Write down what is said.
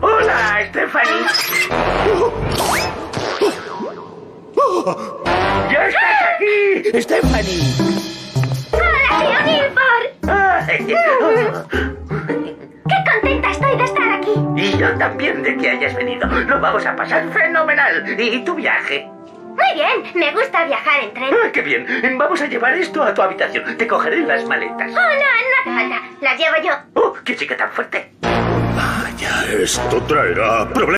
Hola, Stephanie. ¡Ya estás aquí! ¡Stephanie! ¡Hola, tío! Ay. ¡Qué contenta estoy de estar aquí! Y yo también de que hayas venido. Lo vamos a pasar fenomenal. ¿Y tu viaje? Muy bien, me gusta viajar en tren. Ah, ¡Qué bien! Vamos a llevar esto a tu habitación. Te cogeré las maletas. Oh, no, no hace falta. Las llevo yo. ¡Oh, qué chica tan fuerte! Vaya, esto traerá problemas.